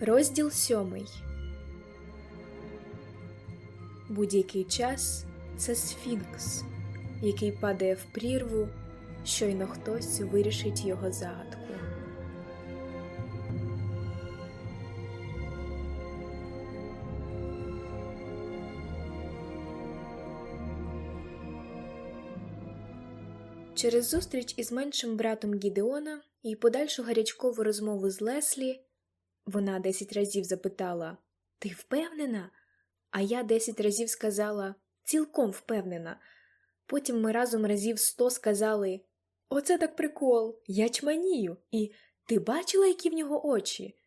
Розділ сьомий. Будь-який час це сфінкс, який падає в прірву, щойно хтось вирішить його загадку. Через зустріч із меншим братом Гідеона і подальшу гарячкову розмову з Леслі вона десять разів запитала Ти впевнена? А я десять разів сказала цілком впевнена. Потім ми разом разів сто сказали Оце так прикол, я чманію, і ти бачила, які в нього очі?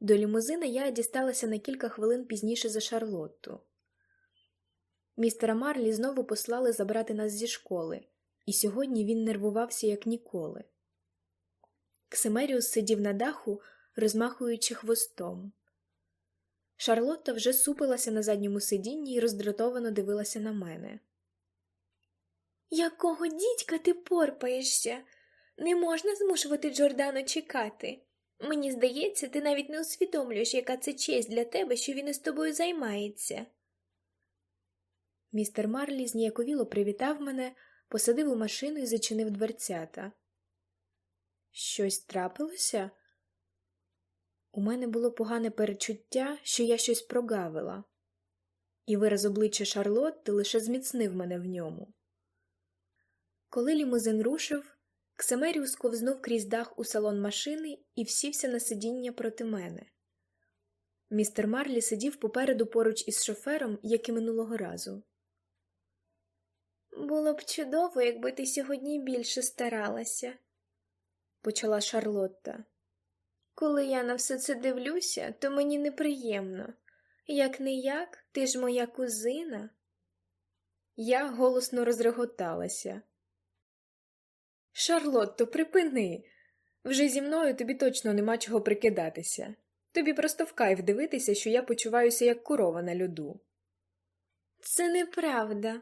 До лімузина я дісталася на кілька хвилин пізніше за Шарлотту. Містера Марлі знову послали забрати нас зі школи, і сьогодні він нервувався як ніколи. Ксимеріус сидів на даху, розмахуючи хвостом. Шарлотта вже супилася на задньому сидінні і роздратовано дивилася на мене. Якого дідька ти порпаєшся? Не можна змушувати Джордану чекати. Мені здається, ти навіть не усвідомлюєш, яка це честь для тебе, що він із тобою займається. Містер Марлі зніяковіло привітав мене, посадив у машину і зачинив дверцята. Щось трапилося? У мене було погане передчуття, що я щось прогавила, і вираз обличчя Шарлотти лише зміцнив мене в ньому. Коли лімузин рушив, Ксамеріус ковзнув крізь дах у салон машини і всівся на сидіння проти мене. Містер Марлі сидів попереду поруч із шофером, як і минулого разу. Було б чудово, якби ти сьогодні більше старалася, почала Шарлотта. Коли я на все це дивлюся, то мені неприємно. Як не як, ти ж моя кузина. Я голосно розреготалася. Шарлотто, припини. Вже зі мною тобі точно нема чого прикидатися. Тобі просто в кайф дивитися, що я почуваюся як корова на льоду. Це неправда.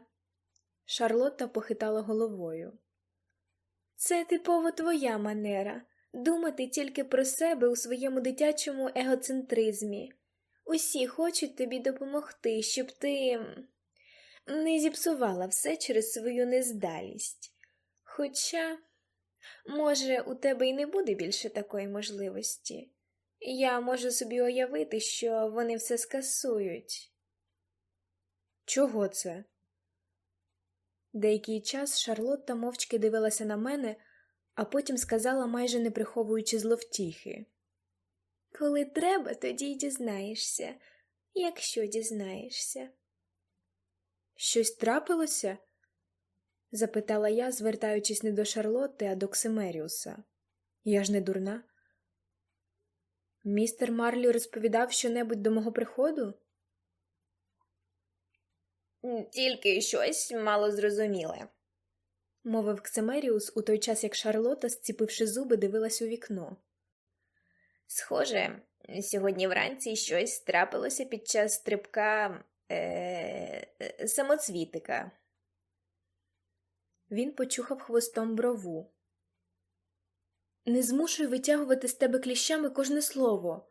Шарлотта похитала головою. Це типово твоя манера думати тільки про себе у своєму дитячому егоцентризмі. Усі хочуть тобі допомогти, щоб ти не зіпсувала все через свою нездалість. Хоча, може, у тебе й не буде більше такої можливості. Я можу собі уявити, що вони все скасують. Чого це? Деякий час Шарлотта мовчки дивилася на мене, а потім сказала, майже не приховуючи зловтіхи. Коли треба, тоді й дізнаєшся, якщо дізнаєшся. Щось трапилося? запитала я, звертаючись не до Шарлотти, а до Ксимеріуса. Я ж не дурна. Містер Марлі розповідав щонебудь до мого приходу? Тільки щось мало зрозуміле, мовив Ксимеріус у той час, як Шарлота, зціпивши зуби, дивилась у вікно. Схоже, сьогодні вранці щось трапилося під час стрибка е- самоцвітика. Він почухав хвостом брову. Не змушуй витягувати з тебе кліщами кожне слово.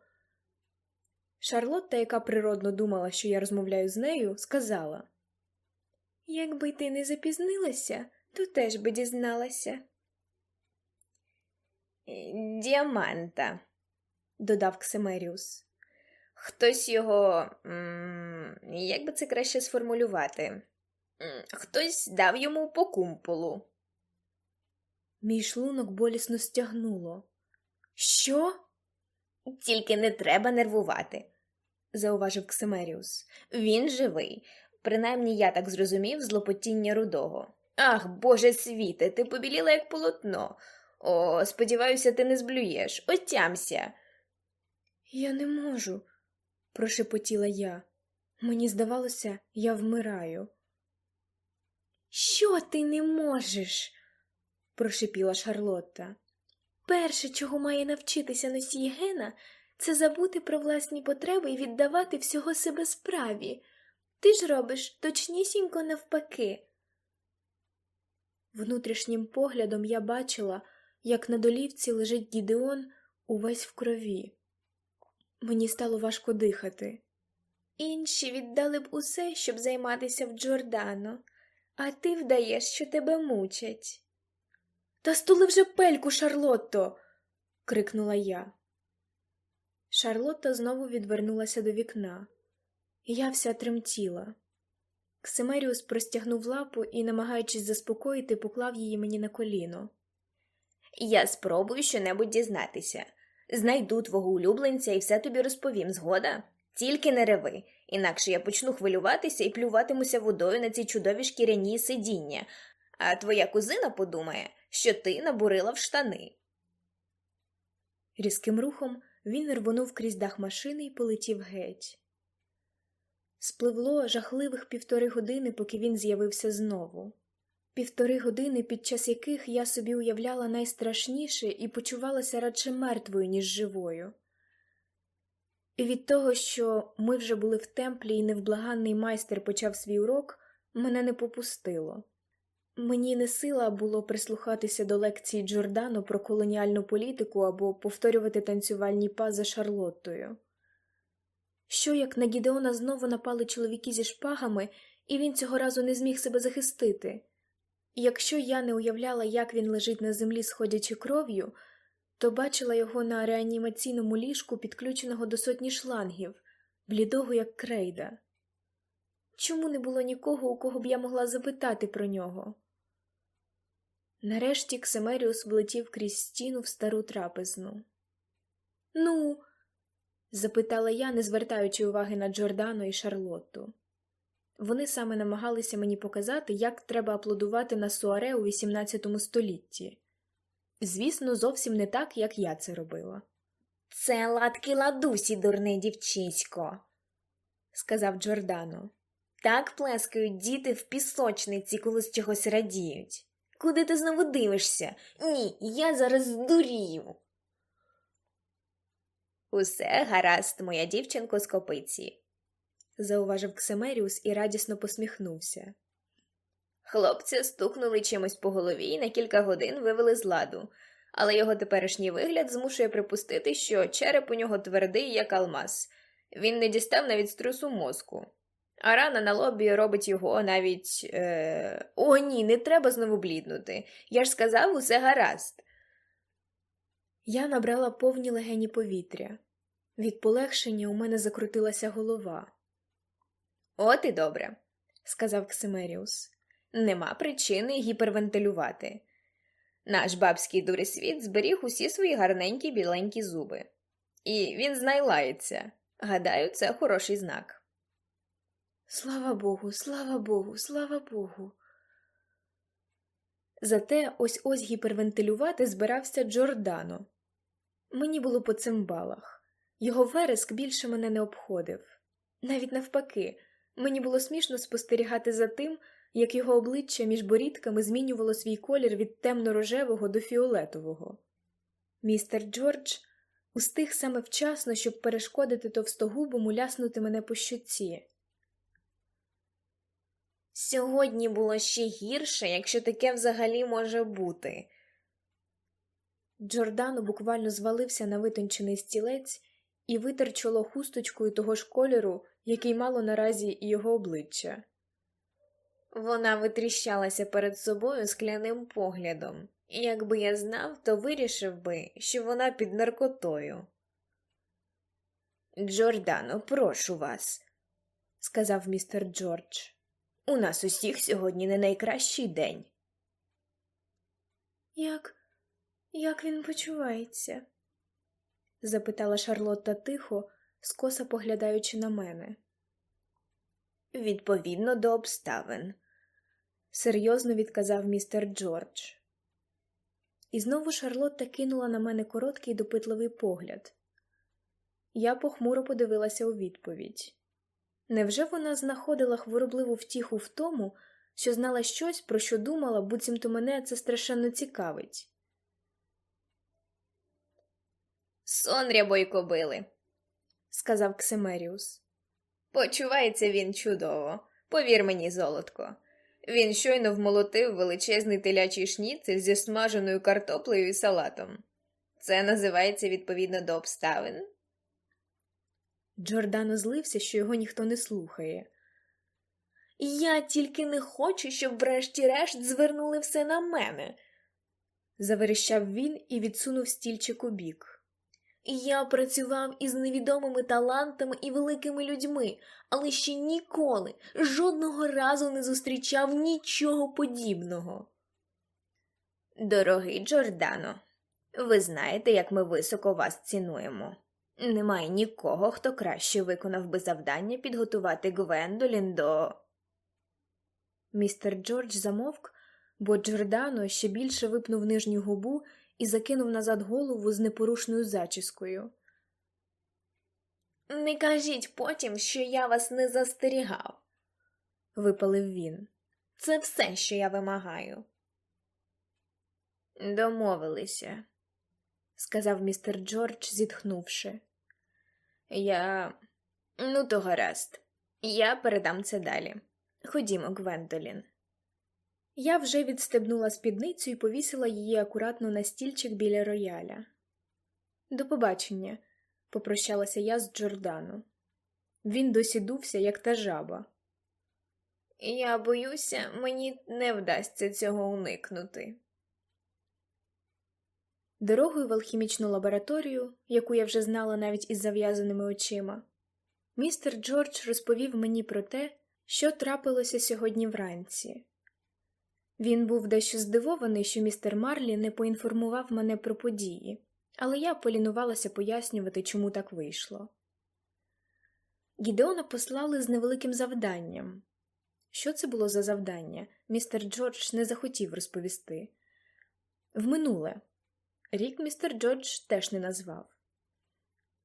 Шарлотта, яка природно думала, що я розмовляю з нею, сказала Якби ти не запізнилася, то теж би дізналася. Діаманта, додав Ксимеріус. Хтось його, як би це краще сформулювати? Хтось дав йому по кумполу. Мій шлунок болісно стягнуло. Що? Тільки не треба нервувати, зауважив Ксимеріус. Він живий. Принаймні я так зрозумів злопотіння рудого. Ах, Боже світе, ти побіліла, як полотно. О, сподіваюся, ти не зблюєш. Отямся. Я не можу, прошепотіла я. Мені здавалося, я вмираю. Що ти не можеш? прошепіла Шарлотта. Перше, чого має навчитися носій гена, це забути про власні потреби і віддавати всього себе справі. Ти ж робиш точнісінько навпаки. Внутрішнім поглядом я бачила, як на долівці лежить Гідеон увесь в крові. Мені стало важко дихати. Інші віддали б усе, щоб займатися в Джордано, а ти вдаєш, що тебе мучать. Та стули вже пельку, Шарлотто. крикнула я. Шарлотта знову відвернулася до вікна. Я вся тремтіла. Ксимеріус простягнув лапу і, намагаючись заспокоїти, поклав її мені на коліно. Я спробую щонебудь дізнатися. Знайду твого улюбленця і все тобі розповім, згода? Тільки не реви, інакше я почну хвилюватися і плюватимуся водою на ці чудові шкіряні сидіння, а твоя кузина подумає, що ти набурила в штани. Різким рухом він рвонув крізь дах машини і полетів геть. Спливло жахливих півтори години, поки він з'явився знову. Півтори години, під час яких я собі уявляла найстрашніше і почувалася радше мертвою, ніж живою. І від того, що ми вже були в темплі і невблаганний майстер почав свій урок, мене не попустило. Мені не сила було прислухатися до лекції Джордану про колоніальну політику або повторювати танцювальні па за Шарлоттою. Що як на Гідеона знову напали чоловіки зі шпагами, і він цього разу не зміг себе захистити? Якщо я не уявляла, як він лежить на землі, сходячи кров'ю, то бачила його на реанімаційному ліжку, підключеного до сотні шлангів, блідого, як крейда. Чому не було нікого, у кого б я могла запитати про нього? Нарешті Ксемеріус влетів крізь стіну в стару трапезну. Ну, запитала я, не звертаючи уваги на Джордано і Шарлотту. Вони саме намагалися мені показати, як треба аплодувати на суаре у XVIII столітті. Звісно, зовсім не так, як я це робила. Це ладки ладусі, дурне дівчисько, сказав Джордано. Так плескають діти в пісочниці, коли з чогось радіють. Куди ти знову дивишся? Ні, я зараз здурію. Усе гаразд, моя дівчинко з копиці, зауважив Ксемеріус і радісно посміхнувся. Хлопця стукнули чимось по голові і на кілька годин вивели з ладу, але його теперішній вигляд змушує припустити, що череп у нього твердий, як алмаз. Він не дістав навіть струсу мозку. А рана на лобі робить його навіть. Е... О, ні, не треба знову бліднути. Я ж сказав, усе гаразд. Я набрала повні легені повітря. Від полегшення у мене закрутилася голова. От і добре, сказав Ксимеріус. Нема причини гіпервентилювати. Наш бабський дуресвіт зберіг усі свої гарненькі біленькі зуби. І він знайлається. Гадаю, це хороший знак. Слава Богу, слава Богу, слава Богу. Зате ось ось гіпервентилювати збирався Джордано. Мені було по цим балах. Його вереск більше мене не обходив. Навіть навпаки, мені було смішно спостерігати за тим, як його обличчя між борідками змінювало свій колір від темно-рожевого до фіолетового. Містер Джордж устиг саме вчасно, щоб перешкодити товстогубому ляснути мене по щоці. Сьогодні було ще гірше, якщо таке взагалі може бути. Джордано буквально звалився на витончений стілець і витер чоло хусточкою того ж кольору, який мало наразі і його обличчя. Вона витріщалася перед собою скляним поглядом, і якби я знав, то вирішив би, що вона під наркотою. Джордано, прошу вас, сказав містер Джордж. У нас усіх сьогодні не найкращий день. Як як він почувається? запитала Шарлотта тихо, скоса поглядаючи на мене. Відповідно до обставин, серйозно відказав містер Джордж. І знову Шарлотта кинула на мене короткий допитливий погляд. Я похмуро подивилася у відповідь. Невже вона знаходила хворобливу втіху в тому, що знала щось, про що думала, буцімто мене це страшенно цікавить? Сон рябої кобили, сказав Ксимеріус. Почувається він чудово, повір мені, золотко. Він щойно вмолотив величезний телячий шніцель зі смаженою картоплею і салатом. Це називається відповідно до обставин. Джордано злився, що його ніхто не слухає. Я тільки не хочу, щоб врешті-решт звернули все на мене, заверещав він і відсунув стільчик у бік. Я працював із невідомими талантами і великими людьми, але ще ніколи, жодного разу не зустрічав нічого подібного. Дорогий Джордано, ви знаєте, як ми високо вас цінуємо. Немає нікого, хто краще виконав би завдання підготувати Гвендолін до. Містер Джордж замовк, бо Джордано ще більше випнув нижню губу і закинув назад голову з непорушною зачіскою. Не кажіть потім, що я вас не застерігав, випалив він. Це все, що я вимагаю. Домовилися, сказав містер Джордж, зітхнувши. Я. Ну, то гаразд. Я передам це далі. Ходімо, Гвендолін. Я вже відстебнула спідницю і повісила її акуратно на стільчик біля рояля. До побачення, попрощалася я з Джордану. Він досі дувся, як та жаба. Я боюся, мені не вдасться цього уникнути. Дорогою в алхімічну лабораторію, яку я вже знала навіть із зав'язаними очима, містер Джордж розповів мені про те, що трапилося сьогодні вранці. Він був дещо здивований, що містер Марлі не поінформував мене про події, але я полінувалася пояснювати, чому так вийшло. Гідеона послали з невеликим завданням. Що це було за завдання, містер Джордж не захотів розповісти. В минуле рік містер Джордж теж не назвав.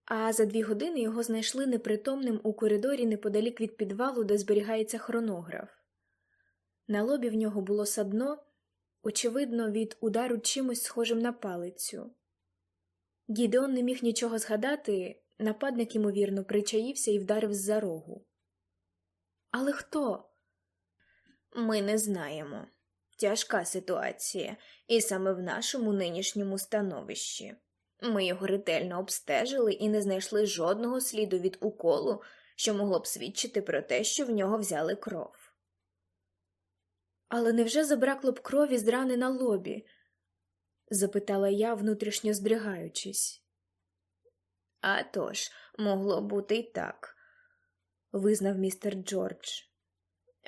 А за дві години його знайшли непритомним у коридорі неподалік від підвалу, де зберігається хронограф. На лобі в нього було садно, очевидно, від удару чимось схожим на палицю. Гідеон не міг нічого згадати, нападник, ймовірно, причаївся і вдарив з-за рогу. Але хто? Ми не знаємо. Тяжка ситуація, і саме в нашому нинішньому становищі. Ми його ретельно обстежили і не знайшли жодного сліду від уколу, що могло б свідчити про те, що в нього взяли кров. Але невже забракло б крові з рани на лобі? запитала я, внутрішньо здригаючись. «А тож, могло бути й так, визнав містер Джордж.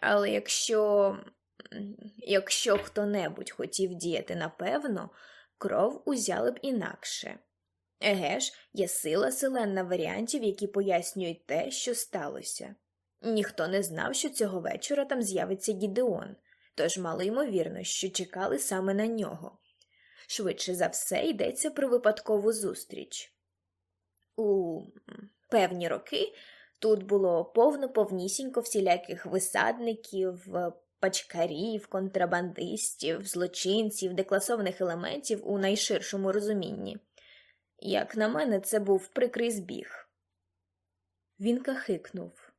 Але якщо якщо хто-небудь хотів діяти напевно, кров узяли б інакше. Еге ж, є сила селенна варіантів, які пояснюють те, що сталося. Ніхто не знав, що цього вечора там з'явиться Гідеон, тож мало ймовірно, що чекали саме на нього. Швидше за все йдеться про випадкову зустріч. У певні роки тут було повно повнісінько всіляких висадників, пачкарів, контрабандистів, злочинців, декласованих елементів у найширшому розумінні. Як на мене, це був прикрий збіг. Він кахикнув.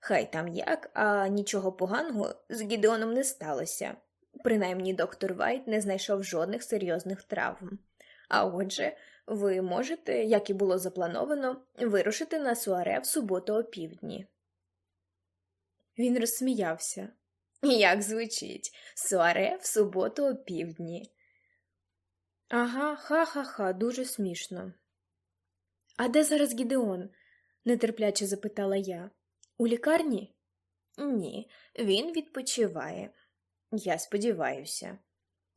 Хай там як, а нічого поганого з Гідеоном не сталося. Принаймні доктор Вайт не знайшов жодних серйозних травм. А отже, ви можете, як і було заплановано, вирушити на суаре в суботу опівдні. Він розсміявся. Як звучить, суаре в суботу опівдні. Ага, ха-ха-ха, дуже смішно. А де зараз Гідеон? нетерпляче запитала я. У лікарні? Ні, він відпочиває. Я сподіваюся.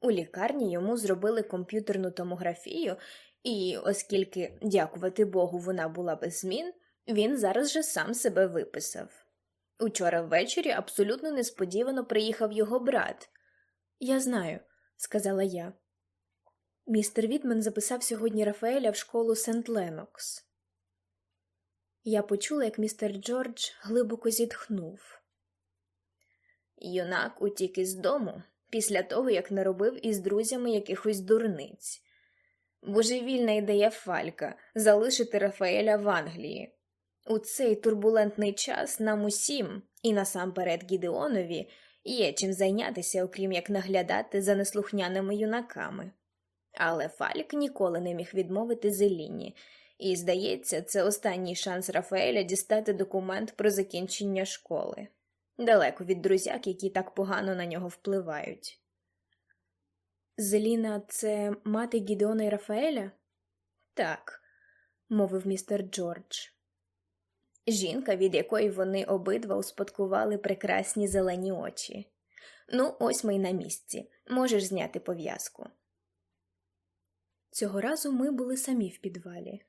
У лікарні йому зробили комп'ютерну томографію, і, оскільки, дякувати Богу, вона була без змін, він зараз же сам себе виписав. Учора ввечері абсолютно несподівано приїхав його брат. Я знаю, сказала я. Містер Вітмен записав сьогодні Рафаеля в школу Сент Ленокс. Я почула, як містер Джордж глибоко зітхнув. Юнак утік із дому після того, як наробив із друзями якихось дурниць. Божевільна ідея Фалька залишити Рафаеля в Англії. У цей турбулентний час нам усім, і насамперед Гідеонові, є чим зайнятися, окрім як наглядати за неслухняними юнаками. Але Фалік ніколи не міг відмовити Зеліні, і, здається, це останній шанс Рафаеля дістати документ про закінчення школи. Далеко від друзяк, які так погано на нього впливають. Зеліна це мати Гідеона і Рафаеля? Так, мовив містер Джордж. жінка, від якої вони обидва успадкували прекрасні зелені очі. Ну, ось ми й на місці. Можеш зняти пов'язку. Цього разу ми були самі в підвалі.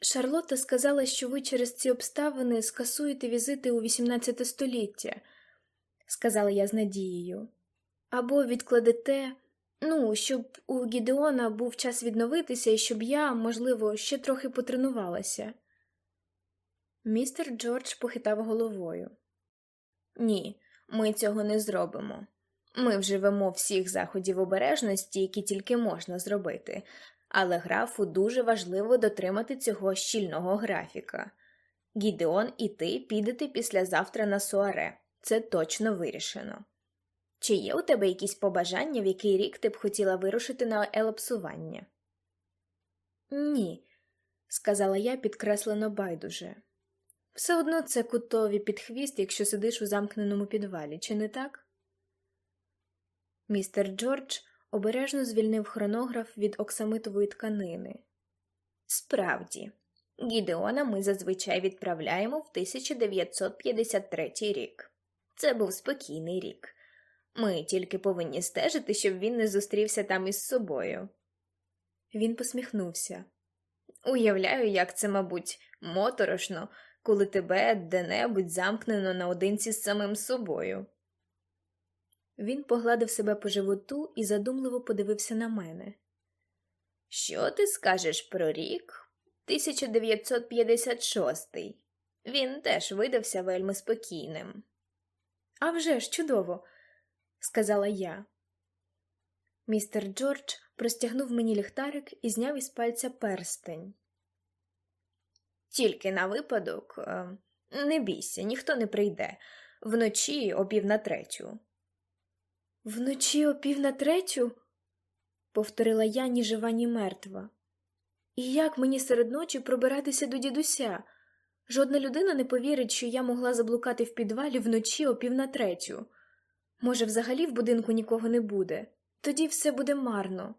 Шарлотта сказала, що ви через ці обставини скасуєте візити у XVIII століття, сказала я з надією, або відкладете, ну, щоб у Гідеона був час відновитися і щоб я, можливо, ще трохи потренувалася. Містер Джордж похитав головою. Ні, ми цього не зробимо. Ми вживемо всіх заходів обережності, які тільки можна зробити, але графу дуже важливо дотримати цього щільного графіка. Гідеон і ти підете післязавтра на суаре. Це точно вирішено. Чи є у тебе якісь побажання, в який рік ти б хотіла вирушити на елапсування? Ні, сказала я підкреслено байдуже. Все одно це кутові під хвіст, якщо сидиш у замкненому підвалі, чи не так? Містер Джордж обережно звільнив хронограф від оксамитової тканини. Справді, Гідеона ми зазвичай відправляємо в 1953 рік. Це був спокійний рік. Ми тільки повинні стежити, щоб він не зустрівся там із собою. Він посміхнувся. Уявляю, як це, мабуть, моторошно, коли тебе де-небудь замкнено наодинці з самим собою. Він погладив себе по животу і задумливо подивився на мене. Що ти скажеш про рік 1956? Він теж видався вельми спокійним. «А вже ж, чудово, сказала я. Містер Джордж простягнув мені ліхтарик і зняв із пальця перстень. Тільки на випадок, е, не бійся, ніхто не прийде. Вночі о на третю. Вночі о пів на третю? повторила я ні жива, ні мертва. І як мені серед ночі пробиратися до дідуся? Жодна людина не повірить, що я могла заблукати в підвалі вночі о пів на третю. Може, взагалі в будинку нікого не буде, тоді все буде марно.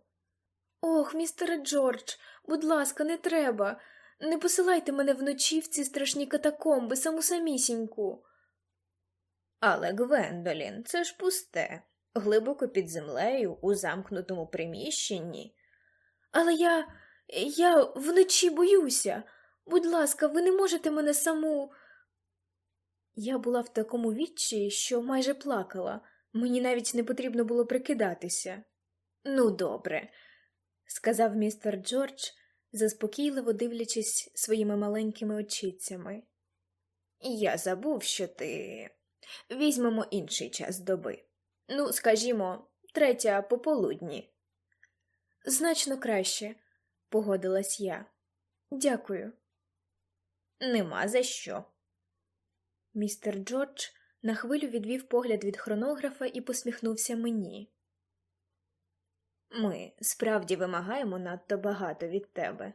Ох, містере Джордж, будь ласка, не треба. Не посилайте мене вночі в ці страшні катакомби, саму самісіньку. Але, Гвендолін, це ж пусте, глибоко під землею, у замкнутому приміщенні. Але я. я вночі боюся. Будь ласка, ви не можете мене саму. Я була в такому відчаї, що майже плакала, мені навіть не потрібно було прикидатися. Ну, добре, сказав містер Джордж, заспокійливо дивлячись своїми маленькими очицями. Я забув, що ти. Візьмемо інший час доби. Ну, скажімо, третя пополудні. Значно краще, погодилась я. Дякую. Нема за що. Містер Джордж на хвилю відвів погляд від хронографа і посміхнувся мені. Ми справді вимагаємо надто багато від тебе.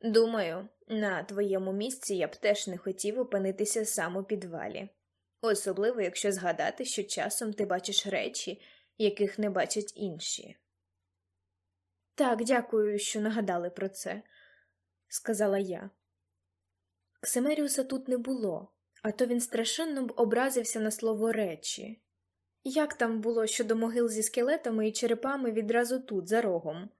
Думаю, на твоєму місці я б теж не хотів опинитися сам у підвалі, особливо якщо згадати, що часом ти бачиш речі, яких не бачать інші. Так, дякую, що нагадали про це, сказала я. Ксимеріуса тут не було, а то він страшенно б образився на слово речі. Як там було щодо могил зі скелетами і черепами відразу тут, за рогом?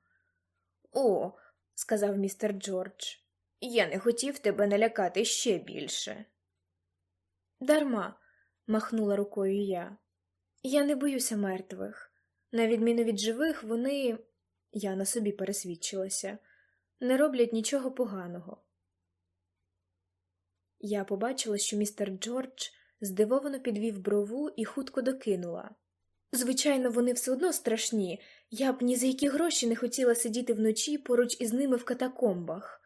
О, сказав містер Джордж, я не хотів тебе налякати ще більше. Дарма, махнула рукою я. Я не боюся мертвих. На відміну від живих, вони, я на собі пересвідчилася, не роблять нічого поганого. Я побачила, що містер Джордж здивовано підвів брову і хутко докинула. Звичайно, вони все одно страшні, я б ні за які гроші не хотіла сидіти вночі поруч із ними в катакомбах.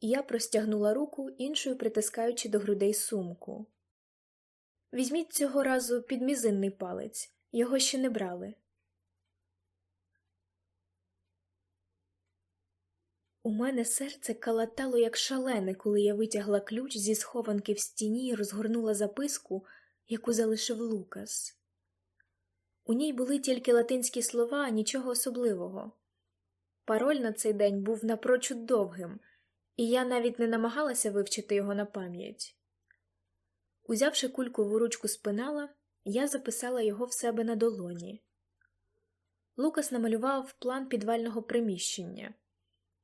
Я простягнула руку, іншою притискаючи до грудей сумку. Візьміть цього разу підмізинний палець, його ще не брали. У мене серце калатало як шалене, коли я витягла ключ зі схованки в стіні і розгорнула записку, яку залишив Лукас. У ній були тільки латинські слова, нічого особливого. Пароль на цей день був напрочуд довгим, і я навіть не намагалася вивчити його на пам'ять. Узявши кулькову ручку з пенала, я записала його в себе на долоні. Лукас намалював план підвального приміщення.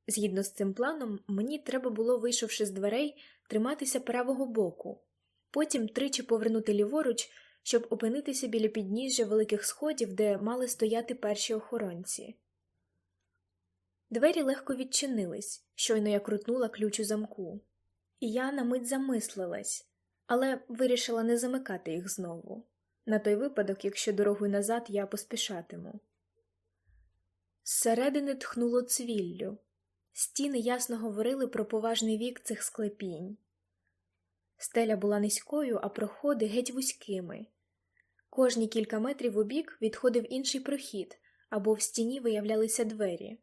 Згідно з цим планом, мені треба було, вийшовши з дверей, триматися правого боку, потім тричі повернути ліворуч, щоб опинитися біля підніжжя великих сходів, де мали стояти перші охоронці. Двері легко відчинились, щойно я крутнула ключ у замку, і я на мить замислилась, але вирішила не замикати їх знову, на той випадок, якщо дорогою назад я поспішатиму. Зсередини тхнуло цвіллю. Стіни ясно говорили про поважний вік цих склепінь. Стеля була низькою, а проходи геть вузькими. Кожні кілька метрів у бік відходив інший прохід, або в стіні виявлялися двері.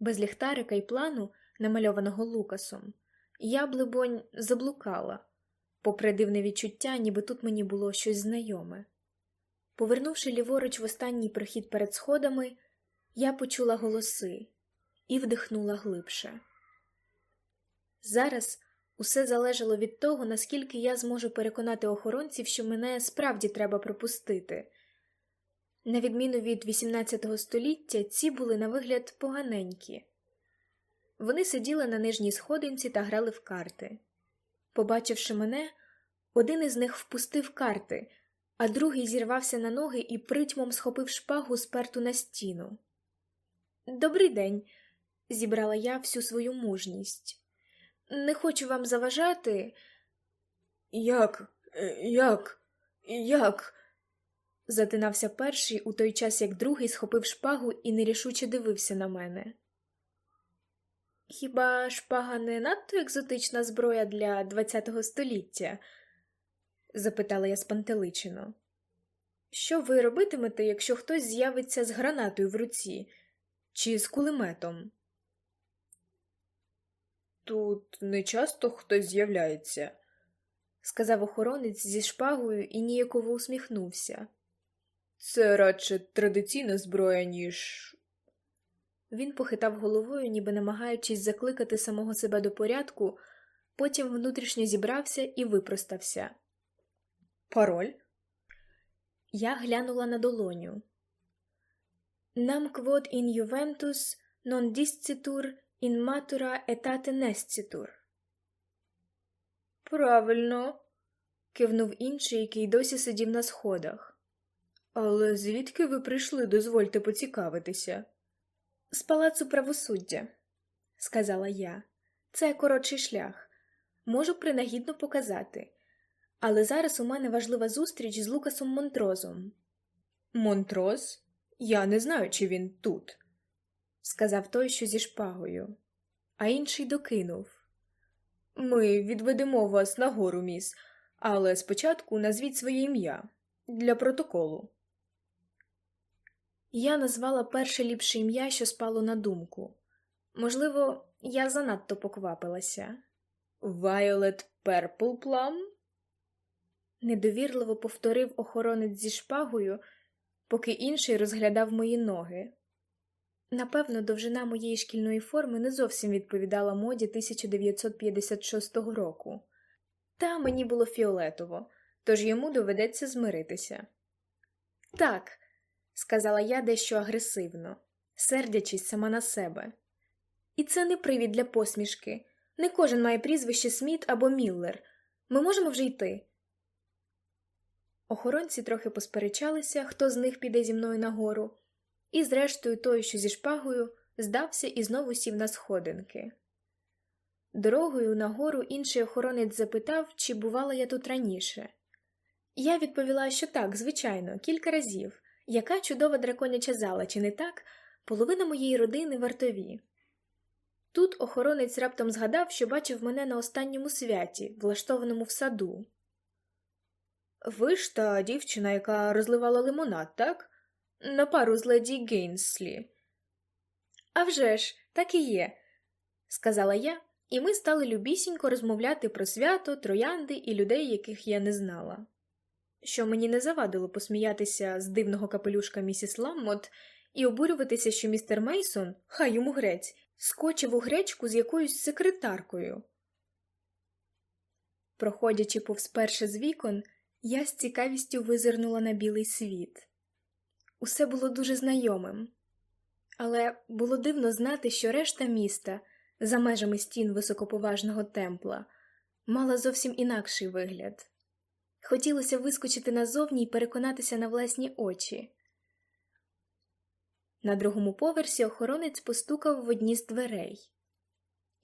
Без ліхтарика й плану, намальованого Лукасом, я, блибонь, заблукала, попри дивне відчуття, ніби тут мені було щось знайоме. Повернувши ліворуч в останній прохід перед сходами, я почула голоси і вдихнула глибше. Зараз усе залежало від того, наскільки я зможу переконати охоронців, що мене справді треба пропустити. На відміну від XVIII століття, ці були на вигляд поганенькі. Вони сиділи на нижній сходинці та грали в карти. Побачивши мене, один із них впустив карти, а другий зірвався на ноги і притьмом схопив шпагу сперту на стіну. Добрий день, зібрала я всю свою мужність. Не хочу вам заважати. Як? Як? Як? затинався перший у той час, як другий схопив шпагу і нерішуче дивився на мене. Хіба шпага не надто екзотична зброя для ХХ століття? запитала я спантеличено. Що ви робитимете, якщо хтось з'явиться з гранатою в руці чи з кулеметом? Тут не часто хтось з'являється, сказав охоронець зі шпагою і ніяково усміхнувся. Це радше традиційна зброя, ніж. Він похитав головою, ніби намагаючись закликати самого себе до порядку, потім внутрішньо зібрався і випростався. Пароль? Я глянула на долоню. Нам квот ін Ювентус non discitur in matura etate nescitur. Правильно, кивнув інший, який досі сидів на сходах. Але звідки ви прийшли, дозвольте поцікавитися? З палацу правосуддя, сказала я. Це коротший шлях. Можу принагідно показати. Але зараз у мене важлива зустріч з Лукасом Монтрозом. Монтроз? Я не знаю, чи він тут, сказав той, що зі шпагою, а інший докинув. Ми відведемо вас нагору, міс, але спочатку назвіть своє ім'я для протоколу. Я назвала перше ліпше ім'я, що спало на думку. Можливо, я занадто поквапилася. Purple Plum? Недовірливо повторив охоронець зі шпагою, поки інший розглядав мої ноги. Напевно, довжина моєї шкільної форми не зовсім відповідала моді 1956 року, та мені було фіолетово, тож йому доведеться змиритися. Так, сказала я дещо агресивно, сердячись сама на себе. І це не привід для посмішки. Не кожен має прізвище Сміт або Міллер. Ми можемо вже йти. Охоронці трохи посперечалися, хто з них піде зі мною нагору, і, зрештою, той, що зі шпагою, здався і знову сів на сходинки. Дорогою нагору інший охоронець запитав, чи бувала я тут раніше. Я відповіла, що так, звичайно, кілька разів. Яка чудова драконяча зала, чи не так? Половина моєї родини вартові. Тут охоронець раптом згадав, що бачив мене на останньому святі, влаштованому в саду. Ви ж та дівчина, яка розливала лимонад, так? На пару з леді Гейнслі. «А вже ж, так і є. сказала я, і ми стали любісінько розмовляти про свято, троянди і людей, яких я не знала. Що мені не завадило посміятися з дивного капелюшка місіс Ламмот і обурюватися, що містер Мейсон, хай йому грець, скочив у гречку з якоюсь секретаркою. Проходячи повз перше з вікон, я з цікавістю визирнула на білий світ. Усе було дуже знайомим, але було дивно знати, що решта міста, за межами стін високоповажного темпла, мала зовсім інакший вигляд. Хотілося вискочити назовні і переконатися на власні очі. На другому поверсі охоронець постукав в одні з дверей.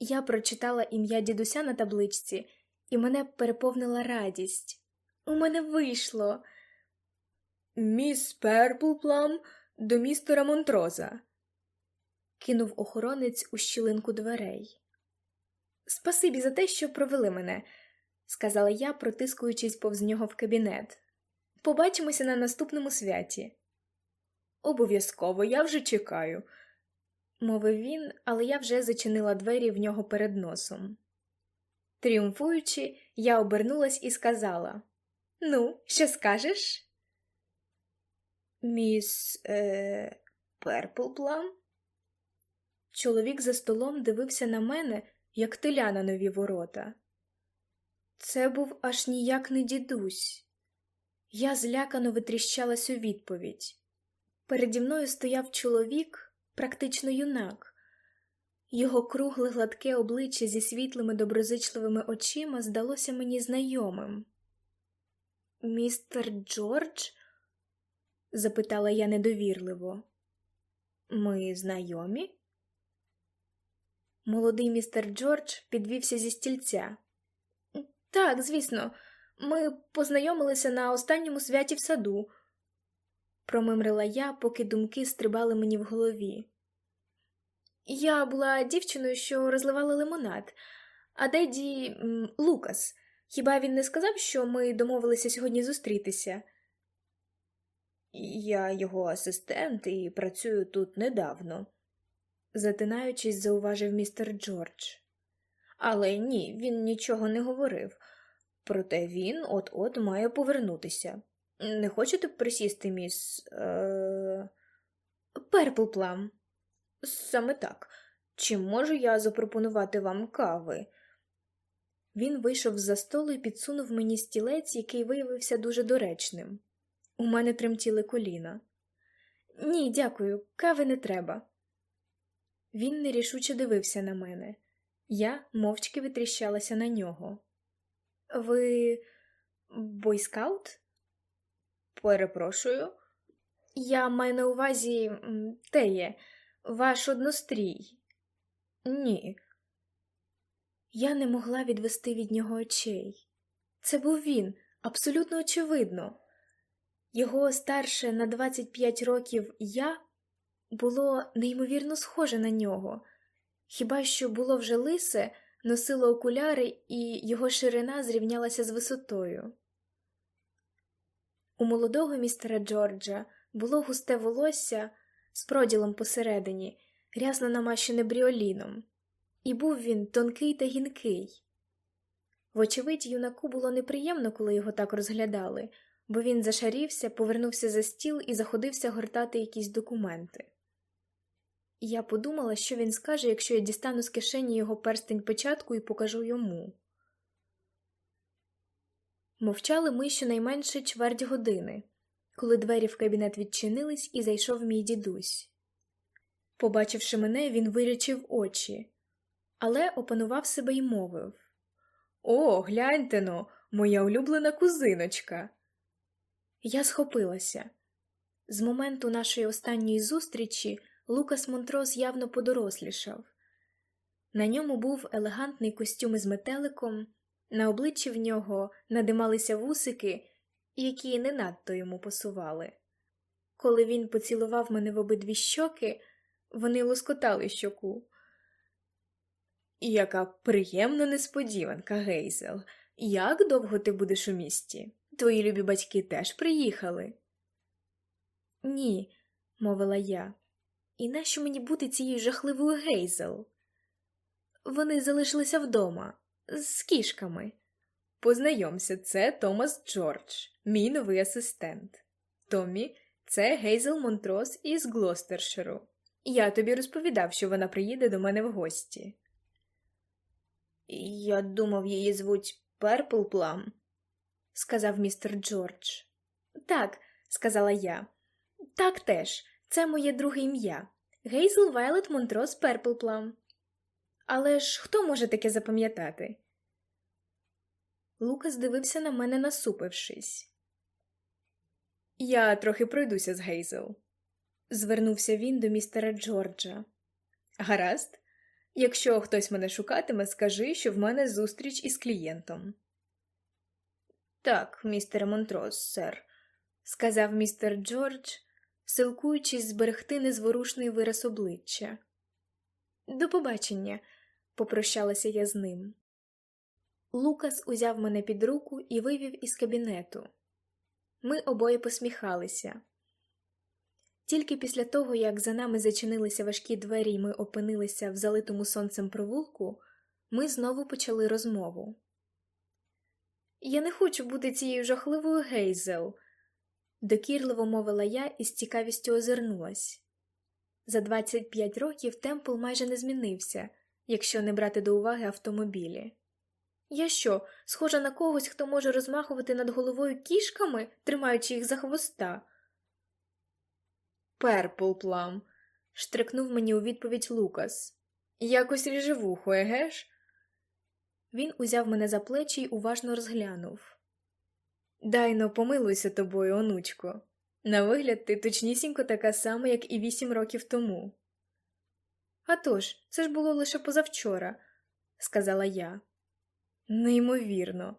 Я прочитала ім'я дідуся на табличці, і мене переповнила радість. У мене вийшло. Міс Перплплам до містера Монтроза, кинув охоронець у щілинку дверей. Спасибі за те, що провели мене, сказала я, протискуючись повз нього в кабінет. Побачимося на наступному святі. Обов'язково я вже чекаю, мовив він, але я вже зачинила двері в нього перед носом. Тріумфуючи, я обернулась і сказала Ну, що скажеш? Міс е, Перплплам? Чоловік за столом дивився на мене, як теля на нові ворота. Це був аж ніяк не дідусь. Я злякано витріщалась у відповідь. Переді мною стояв чоловік, практично юнак. Його кругле гладке обличчя зі світлими доброзичливими очима здалося мені знайомим. Містер Джордж? запитала я недовірливо. Ми знайомі? Молодий містер Джордж підвівся зі стільця. Так, звісно, ми познайомилися на останньому святі в саду, промимрила я, поки думки стрибали мені в голові. Я була дівчиною, що розливала лимонад, а Деді Лукас. Хіба він не сказав, що ми домовилися сьогодні зустрітися? Я його асистент і працюю тут недавно, затинаючись, зауважив містер Джордж. Але ні, він нічого не говорив. Проте він от-от має повернутися. Не хочете присісти, міс. Е... Перплплам? Саме так. Чи можу я запропонувати вам кави? Він вийшов з-за столу і підсунув мені стілець, який виявився дуже доречним. У мене тремтіли коліна. Ні, дякую, кави не треба. Він нерішуче дивився на мене. Я мовчки витріщалася на нього. Ви бойскаут? Перепрошую. Я маю на увазі теє, ваш однострій. Ні. Я не могла відвести від нього очей. Це був він, абсолютно очевидно. Його старше на 25 років я було неймовірно схоже на нього, хіба що було вже лисе, носило окуляри, і його ширина зрівнялася з висотою. У молодого містера Джорджа було густе волосся з проділом посередині, рясно намащене бріоліном, і був він тонкий та гінкий. Вочевидь, юнаку було неприємно, коли його так розглядали, бо він зашарівся, повернувся за стіл і заходився гортати якісь документи. Я подумала, що він скаже, якщо я дістану з кишені його перстень печатку і покажу йому. Мовчали ми щонайменше чверть години, коли двері в кабінет відчинились і зайшов мій дідусь. Побачивши мене, він вирячив очі, але опанував себе й мовив О, гляньте но, моя улюблена кузиночка. Я схопилася. З моменту нашої останньої зустрічі Лукас Монтрос явно подорослішав. На ньому був елегантний костюм із метеликом, на обличчі в нього надималися вусики, які не надто йому посували. Коли він поцілував мене в обидві щоки, вони лоскотали щоку. Яка приємна несподіванка, Гейзел. Як довго ти будеш у місті? Твої любі батьки теж приїхали? Ні, мовила я. І нащо мені бути цією жахливою Гейзел? Вони залишилися вдома з кішками. Познайомся, це Томас Джордж, мій новий асистент. Томмі, це Гейзел Монтрос із Глостерширу. Я тобі розповідав, що вона приїде до мене в гості. Я думав, її звуть Перпл Плам, сказав містер Джордж. Так, сказала я. Так теж, це моє друге ім'я. Гейзел Вайлет Монтрос Перпл Плам. Але ж хто може таке запам'ятати? Лукас дивився на мене, насупившись. Я трохи пройдуся з Гейзел, звернувся він до містера Джорджа. Гаразд, якщо хтось мене шукатиме, скажи, що в мене зустріч із клієнтом. Так, містер Монтрос, сер, сказав містер Джордж, силкуючись зберегти незворушний вираз обличчя. До побачення, попрощалася я з ним. Лукас узяв мене під руку і вивів із кабінету. Ми обоє посміхалися. Тільки після того, як за нами зачинилися важкі двері і ми опинилися в залитому сонцем провулку, ми знову почали розмову. Я не хочу бути цією жахливою гейзел, докірливо мовила я і з цікавістю озирнулась. За 25 років темпл майже не змінився, якщо не брати до уваги автомобілі. Я що, схожа на когось, хто може розмахувати над головою кішками, тримаючи їх за хвоста? Перпл плам, штрикнув мені у відповідь Лукас. Якось ріжевуху, еге ж? Він узяв мене за плечі й уважно розглянув. Дайно помилуйся тобою, онучко. На вигляд, ти точнісінько така сама, як і вісім років тому. «А тож, це ж було лише позавчора, сказала я. Неймовірно,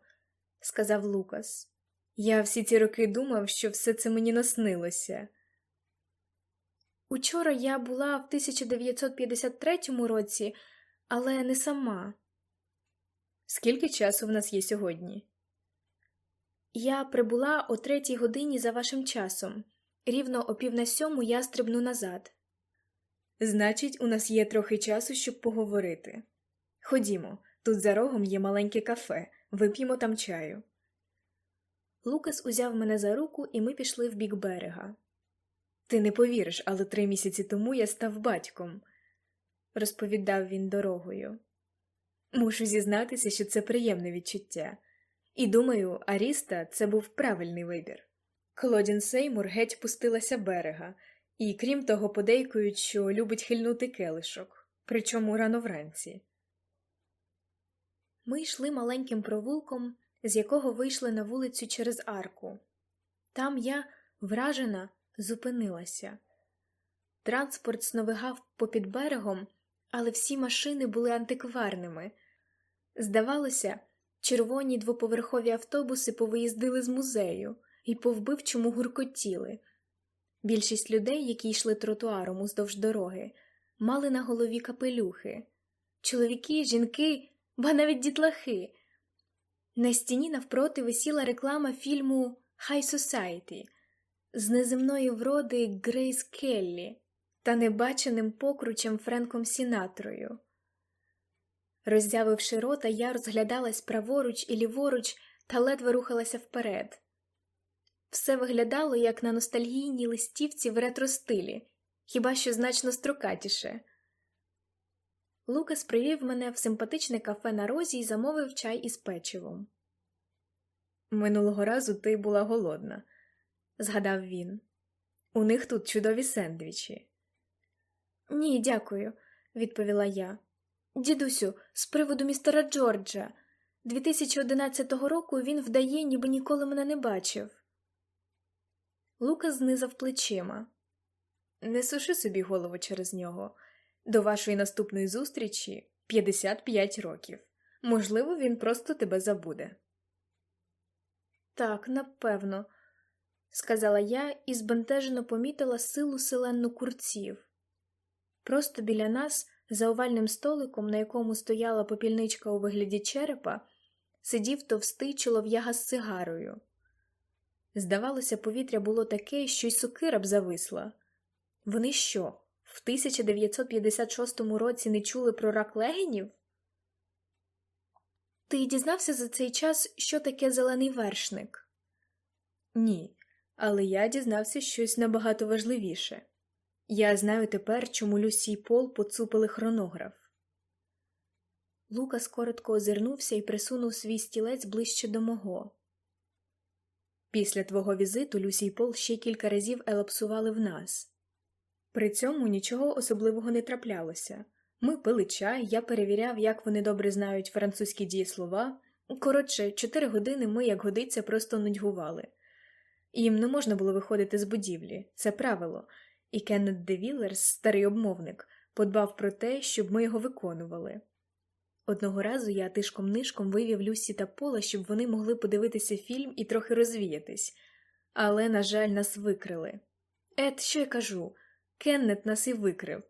сказав Лукас. Я всі ці роки думав, що все це мені наснилося. Учора я була в 1953 році, але не сама. Скільки часу в нас є сьогодні? Я прибула о третій годині за вашим часом. Рівно о пів на сьому я стрибну назад. Значить, у нас є трохи часу, щоб поговорити. Ходімо, тут за рогом є маленьке кафе, вип'ємо там чаю. Лукас узяв мене за руку, і ми пішли в бік берега. Ти не повіриш, але три місяці тому я став батьком, розповідав він дорогою. Мушу зізнатися, що це приємне відчуття. І думаю, Аріста це був правильний вибір. Клодін Сеймур геть пустилася берега, і крім того, подейкують, що любить хильнути келишок, причому рано вранці. Ми йшли маленьким провулком, з якого вийшли на вулицю через арку. Там я, вражена, зупинилася. Транспорт сновигав попід берегом, але всі машини були антикварними. Здавалося, червоні двоповерхові автобуси повиїздили з музею і повбивчому гуркотіли. Більшість людей, які йшли тротуаром уздовж дороги, мали на голові капелюхи чоловіки, жінки, ба навіть дітлахи. На стіні навпроти висіла реклама фільму High Society з неземної вроди Грейс Келлі та небаченим покручем Френком Сінатрою. Роззявивши рота, я розглядалась праворуч і ліворуч та ледве рухалася вперед. Все виглядало, як на ностальгійній листівці в ретро-стилі, хіба що значно строкатіше. Лукас привів мене в симпатичне кафе на розі і замовив чай із печивом. Минулого разу ти була голодна, згадав він. У них тут чудові сендвічі. Ні, дякую, відповіла я. Дідусю, з приводу містера Джорджа. 2011 року він вдає, ніби ніколи мене не бачив. Лука знизав плечима. Не суши собі голову через нього. До вашої наступної зустрічі 55 років. Можливо, він просто тебе забуде. Так, напевно, сказала я і збентежено помітила силу селенну курців. Просто біля нас, за овальним столиком, на якому стояла попільничка у вигляді черепа, сидів товстий чолов'яга з сигарою. Здавалося, повітря було таке, що й сокира б зависла. Вони що, в 1956 році не чули про рак легенів? Ти дізнався за цей час, що таке зелений вершник? Ні, але я дізнався щось набагато важливіше. Я знаю тепер, чому Люсі й Пол поцупили хронограф. Лукас коротко озирнувся і присунув свій стілець ближче до мого. Після твого візиту Люсі й Пол ще кілька разів елапсували в нас. При цьому нічого особливого не траплялося. Ми пили чай, я перевіряв, як вони добре знають французькі дієслова. Коротше, чотири години ми, як годиться, просто нудьгували. Їм не можна було виходити з будівлі, це правило, і Кеннет де Віллерс, старий обмовник, подбав про те, щоб ми його виконували. Одного разу я тишком нишком вивів Люсі та Пола, щоб вони могли подивитися фільм і трохи розвіятись, але, на жаль, нас викрили. Ет, що я кажу? Кеннет нас і викрив.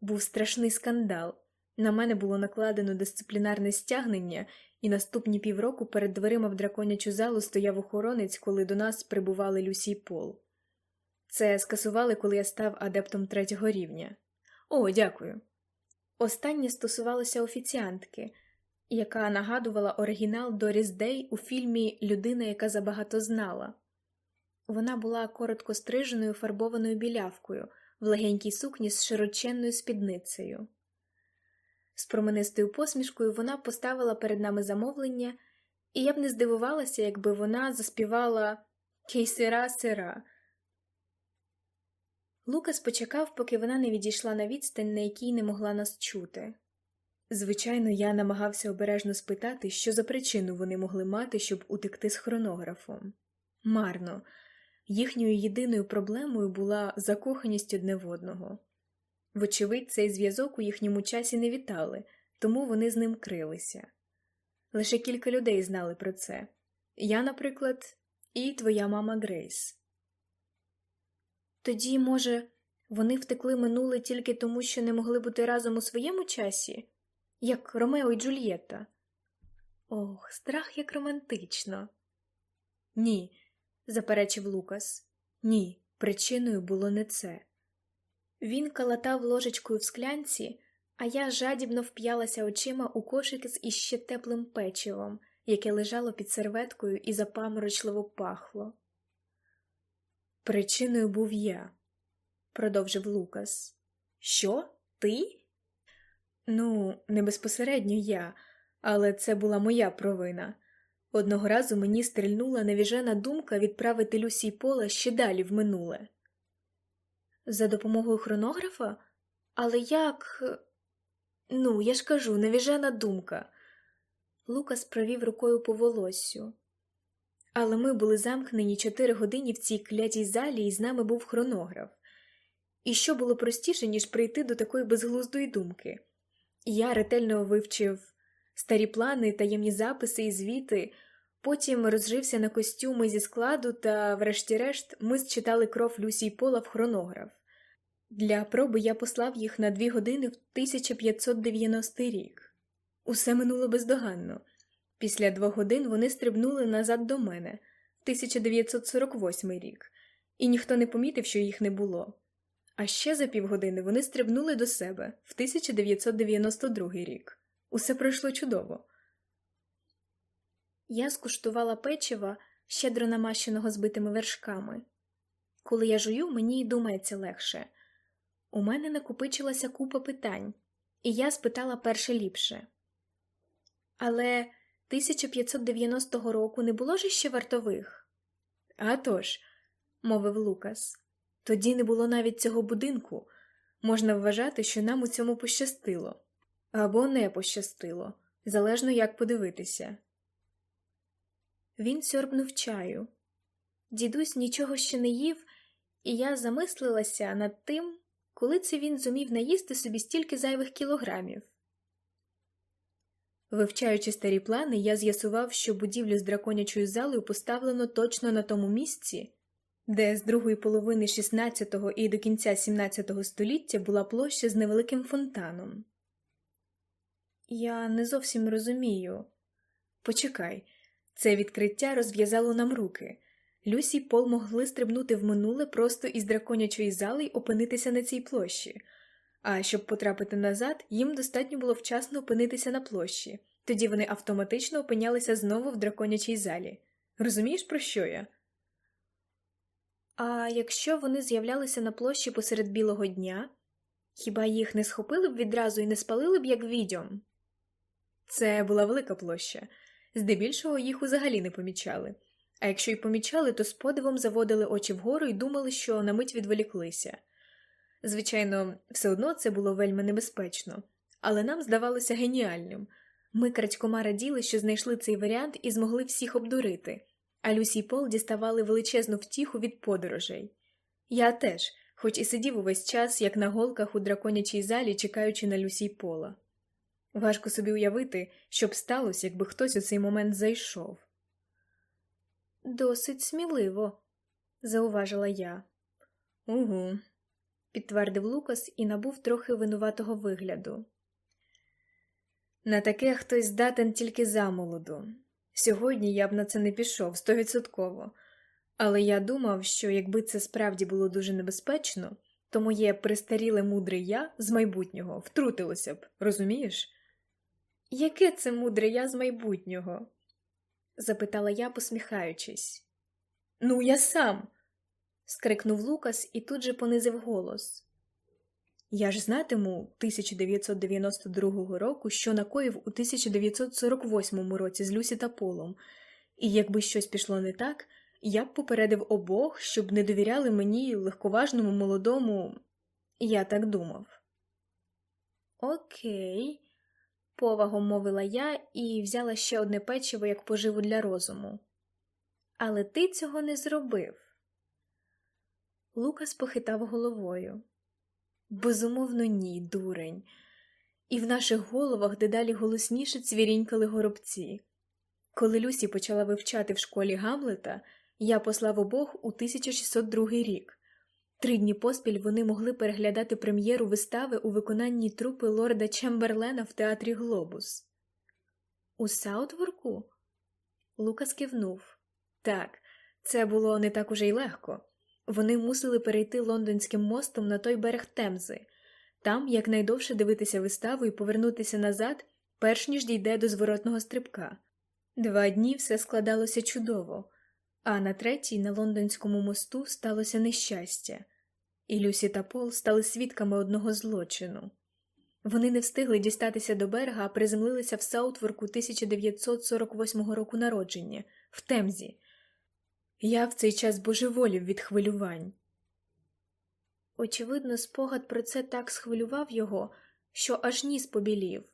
Був страшний скандал. На мене було накладено дисциплінарне стягнення, і наступні півроку перед дверима в драконячу залу стояв охоронець, коли до нас прибували Люсі й Пол. Це скасували, коли я став адептом третього рівня. О, дякую. Останнє стосувалося офіціантки, яка нагадувала оригінал Доріс Дей у фільмі Людина, яка забагато знала. Вона була коротко стриженою фарбованою білявкою в легенькій сукні з широченною спідницею. З променистою посмішкою вона поставила перед нами замовлення, і я б не здивувалася, якби вона заспівала Кейсера сера. Лукас почекав, поки вона не відійшла на відстань, на якій не могла нас чути. Звичайно, я намагався обережно спитати, що за причину вони могли мати, щоб утекти з хронографом. Марно, їхньою єдиною проблемою була закоханість одне в одного. Вочевидь, цей зв'язок у їхньому часі не вітали, тому вони з ним крилися. Лише кілька людей знали про це я, наприклад, і твоя мама Грейс. Тоді, може, вони втекли минуле тільки тому, що не могли бути разом у своєму часі, як Ромео і Джульєтта. Ох, страх як романтично. Ні, заперечив Лукас. Ні, причиною було не це. Він калатав ложечкою в склянці, а я жадібно вп'ялася очима у кошики з іще теплим печивом, яке лежало під серветкою і запаморочливо пахло. Причиною був я, продовжив Лукас. Що? Ти? Ну, не безпосередньо я, але це була моя провина. Одного разу мені стрільнула невіжена думка відправити Люсі Пола ще далі в минуле. За допомогою хронографа? Але як. Ну, я ж кажу, невіжена думка. Лукас провів рукою по волоссю. Але ми були замкнені чотири години в цій клятій залі, і з нами був хронограф. І що було простіше, ніж прийти до такої безглуздої думки? Я ретельно вивчив старі плани, таємні записи і звіти, потім розжився на костюми зі складу, та, врешті-решт, ми зчитали кров Люсі й Пола в хронограф. Для проби я послав їх на дві години в 1590 рік. Усе минуло бездоганно. Після двох годин вони стрибнули назад до мене в 1948 рік, і ніхто не помітив, що їх не було. А ще за півгодини вони стрибнули до себе в 1992 рік. Усе пройшло чудово. Я скуштувала печива, щедро намащеного збитими вершками. Коли я жую, мені й думається легше. У мене накопичилася купа питань, і я спитала перше ліпше. Але 1590 року не було ж ще вартових? «А тож», – мовив Лукас, тоді не було навіть цього будинку. Можна вважати, що нам у цьому пощастило або не пощастило, залежно як подивитися. Він сьорбнув чаю. Дідусь нічого ще не їв, і я замислилася над тим, коли це він зумів наїсти собі стільки зайвих кілограмів. Вивчаючи старі плани, я з'ясував, що будівлю з драконячою залою поставлено точно на тому місці, де з другої половини XVI і до кінця XVII століття була площа з невеликим фонтаном. Я не зовсім розумію. Почекай, це відкриття розв'язало нам руки. Люсі й Пол могли стрибнути в минуле просто із драконячої зали й опинитися на цій площі, а щоб потрапити назад, їм достатньо було вчасно опинитися на площі, Тоді вони автоматично опинялися знову в драконячій залі. Розумієш, про що я? А якщо вони з'являлися на площі посеред білого дня, хіба їх не схопили б відразу і не спалили б як відьом? Це була велика площа, здебільшого їх взагалі не помічали, а якщо й помічали, то з подивом заводили очі вгору і думали, що на мить відволіклися. Звичайно, все одно це було вельми небезпечно, але нам здавалося геніальним. Ми крадькома раділи, що знайшли цей варіант і змогли всіх обдурити, а Люсі й Пол діставали величезну втіху від подорожей. Я теж, хоч і сидів увесь час, як на голках у драконячій залі, чекаючи на Люсі й Пола. Важко собі уявити, що б сталося, якби хтось у цей момент зайшов. Досить сміливо, зауважила я. Угу, підтвердив Лукас і набув трохи винуватого вигляду. На таке хтось здатен тільки замолоду. Сьогодні я б на це не пішов стовідсотково, але я думав, що якби це справді було дуже небезпечно, то моє пристаріле мудре я з майбутнього втрутилося б, розумієш? Яке це мудре я з майбутнього? запитала я, посміхаючись. Ну, я сам. Скрикнув Лукас і тут же понизив голос. Я ж знатиму 1992 року, що накоїв у 1948 році з Люсі та Полом, і якби щось пішло не так, я б попередив обох, щоб не довіряли мені легковажному молодому. Я так думав. Окей, повагом мовила я і взяла ще одне печиво як поживу для розуму. Але ти цього не зробив. Лукас похитав головою. Безумовно, ні, дурень. І в наших головах дедалі голосніше цвірінькали горобці. Коли Люсі почала вивчати в школі Гамлета, я послав обох у 1602 рік. Три дні поспіль вони могли переглядати прем'єру вистави у виконанні трупи лорда Чемберлена в театрі Глобус. У Саутворку? Лукас кивнув. Так, це було не так уже й легко. Вони мусили перейти лондонським мостом на той берег Темзи, там якнайдовше дивитися виставу і повернутися назад, перш ніж дійде до зворотного стрибка. Два дні все складалося чудово, а на третій на лондонському мосту сталося нещастя, і Люсі та Пол стали свідками одного злочину. Вони не встигли дістатися до берега, а приземлилися в Саутворку 1948 року народження в Темзі. Я в цей час божеволів від хвилювань. Очевидно, спогад про це так схвилював його, що аж ніс побілів.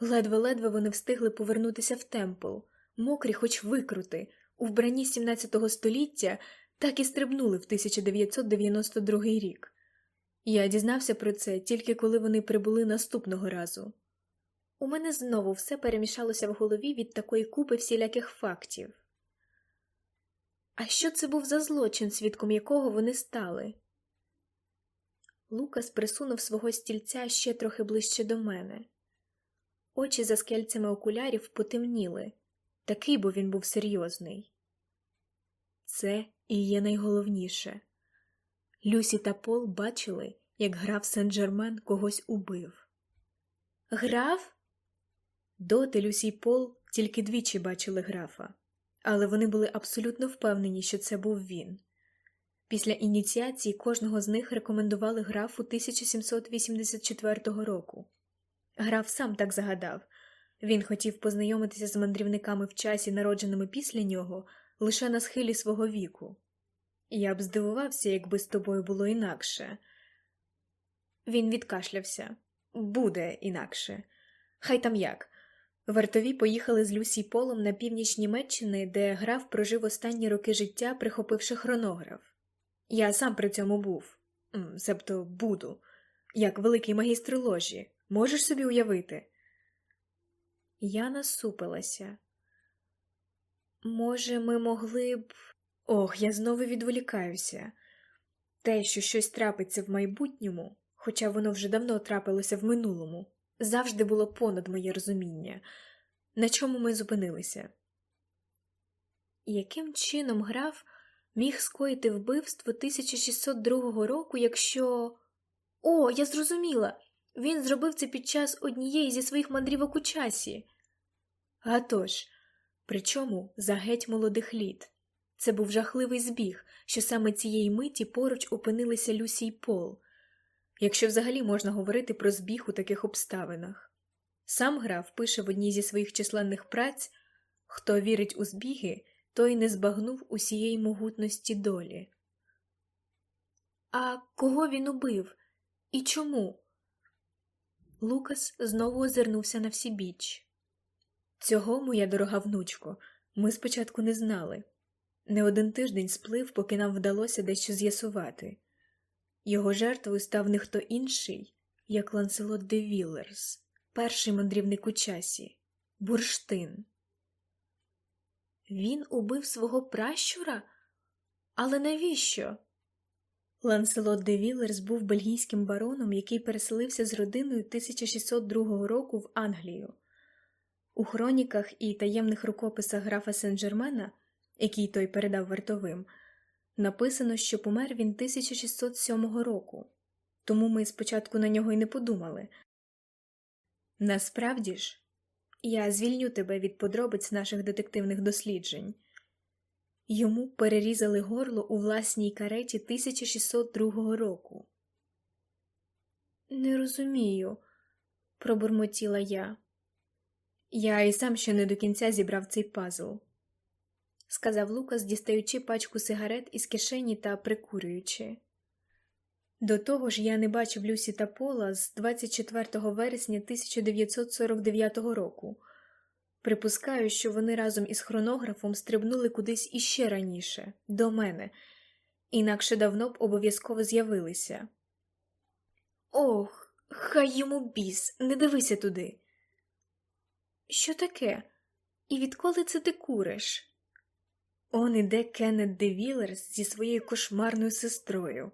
Ледве-ледве вони встигли повернутися в темпл, мокрі, хоч викрути, у вбранні 17 століття так і стрибнули в 1992 рік. Я дізнався про це тільки коли вони прибули наступного разу. У мене знову все перемішалося в голові від такої купи всіляких фактів. А що це був за злочин, свідком якого вони стали? Лукас присунув свого стільця ще трохи ближче до мене. Очі за скельцями окулярів потемніли, такий бо він був серйозний. Це і є найголовніше. Люсі та Пол бачили, як граф Сен-Джермен когось убив. Граф? Доти Люсі Пол тільки двічі бачили графа, але вони були абсолютно впевнені, що це був він. Після ініціації кожного з них рекомендували графу 1784 року. Граф сам так загадав він хотів познайомитися з мандрівниками в часі, народженими після нього, лише на схилі свого віку. Я б здивувався, якби з тобою було інакше. Він відкашлявся буде інакше. Хай там як. Вартові поїхали з Люсі Полом на північ Німеччини, де граф прожив останні роки життя, прихопивши хронограф. Я сам при цьому був, себто буду, як великий магістр ложі. Можеш собі уявити? Я насупилася. Може, ми могли б. Ох, я знову відволікаюся. Те, що щось трапиться в майбутньому, хоча воно вже давно трапилося в минулому, завжди було понад моє розуміння. На чому ми зупинилися? Яким чином граф міг скоїти вбивство 1602 року, якщо. О, я зрозуміла. Він зробив це під час однієї зі своїх мандрівок у часі. А причому за геть молодих літ. Це був жахливий збіг, що саме цієї миті поруч опинилися Люсі й Пол, якщо взагалі можна говорити про збіг у таких обставинах. Сам граф пише в одній зі своїх численних праць хто вірить у збіги, той не збагнув усієї могутності долі. А кого він убив? І чому? Лукас знову озирнувся на всібіч. Цього, моя дорога внучко, ми спочатку не знали. Не один тиждень сплив, поки нам вдалося дещо з'ясувати. Його жертвою став не хто інший, як Ланселот де Віллерс, перший мандрівник у часі, бурштин. Він убив свого пращура? Але навіщо? Ланселот де Віллерс був бельгійським бароном, який переселився з родиною 1602 року в Англію. У хроніках і таємних рукописах графа Сен-Жермена, який той передав вартовим, написано, що помер він 1607 року, тому ми спочатку на нього й не подумали. Насправді ж, я звільню тебе від подробиць наших детективних досліджень. Йому перерізали горло у власній кареті 1602 року. Не розумію, пробурмотіла я. Я і сам ще не до кінця зібрав цей пазл, сказав Лукас, дістаючи пачку сигарет із кишені та прикурюючи. До того ж, я не бачив Люсі та Пола з 24 вересня 1949 року. Припускаю, що вони разом із хронографом стрибнули кудись іще раніше, до мене, інакше давно б обов'язково з'явилися. Ох, хай йому біс, не дивися туди. Що таке? І відколи це ти куриш? Он іде Кеннет де Вілерс зі своєю кошмарною сестрою.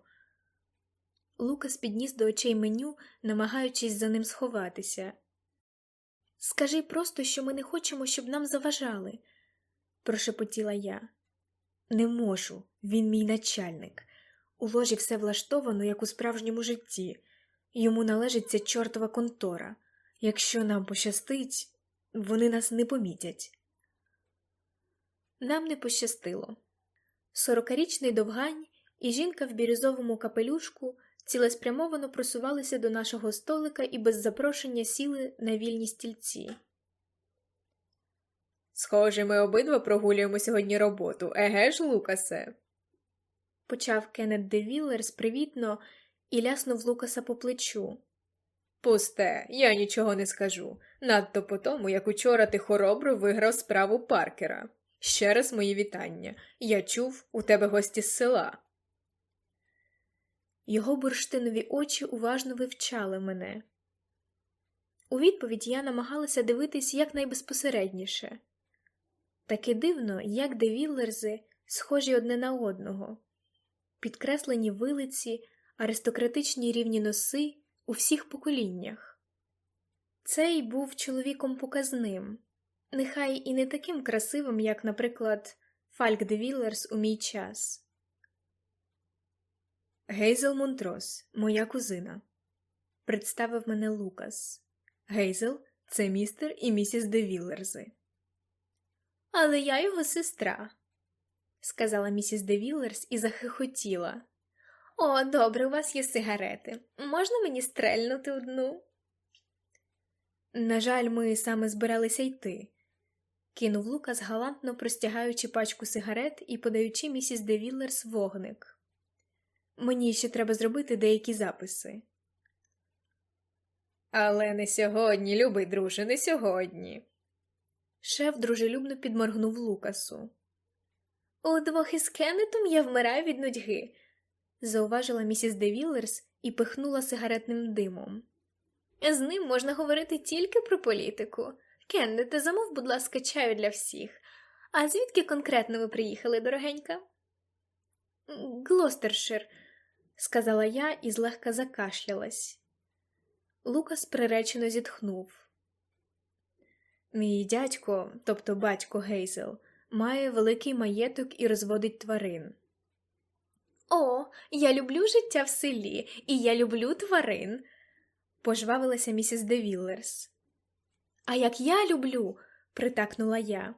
Лукас підніс до очей меню, намагаючись за ним сховатися. Скажи просто, що ми не хочемо, щоб нам заважали, прошепотіла я. Не можу, він мій начальник. У ложі все влаштовано, як у справжньому житті. Йому належить ця чортова контора. Якщо нам пощастить, вони нас не помітять. Нам не пощастило. Сорокарічний довгань і жінка в бірюзовому капелюшку цілеспрямовано просувалися до нашого столика і без запрошення сіли на вільні стільці. Схоже, ми обидва прогулюємо сьогодні роботу, еге ж, Лукасе? почав Кеннет де Віллерс привітно і ляснув Лукаса по плечу. Пусте, я нічого не скажу. Надто по тому, як учора ти хоробро виграв справу Паркера. Ще раз мої вітання. Я чув, у тебе гості з села. Його бурштинові очі уважно вивчали мене. У відповідь я намагалася дивитись якнайбезпосередніше. Таке дивно, як де Віллерзи схожі одне на одного, підкреслені вилиці, аристократичні рівні носи у всіх поколіннях. Цей був чоловіком показним, нехай і не таким красивим, як, наприклад, Фальк де Віллерс у мій час. Гейзел Монтрос, моя кузина, представив мене Лукас. Гейзел це містер і місіс де. Але я його сестра, сказала місіс де Віллерс і захихотіла. О, добре, у вас є сигарети. Можна мені стрельнути одну? На жаль, ми саме збиралися йти, кинув Лукас, галантно простягаючи пачку сигарет і подаючи місіс де Віллерс вогник. Мені ще треба зробити деякі записи. Але не сьогодні, любий друже, не сьогодні. Шеф дружелюбно підморгнув Лукасу. Удвох із Кеннетом я вмираю від нудьги, зауважила місіс де Віллерс і пихнула сигаретним димом. З ним можна говорити тільки про політику. Кеннете, замов, будь ласка, чаю для всіх. А звідки конкретно ви приїхали, дорогенька? Глостершир, сказала я і злегка закашлялась. Лукас приречено зітхнув. Мій дядько, тобто батько Гейзел, має великий маєток і розводить тварин. О, я люблю життя в селі, і я люблю тварин, пожвавилася місіс Девіллерс. А як я люблю, притакнула я,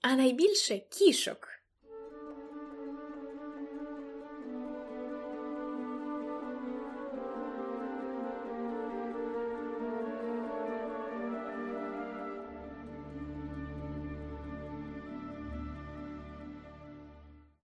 а найбільше кішок.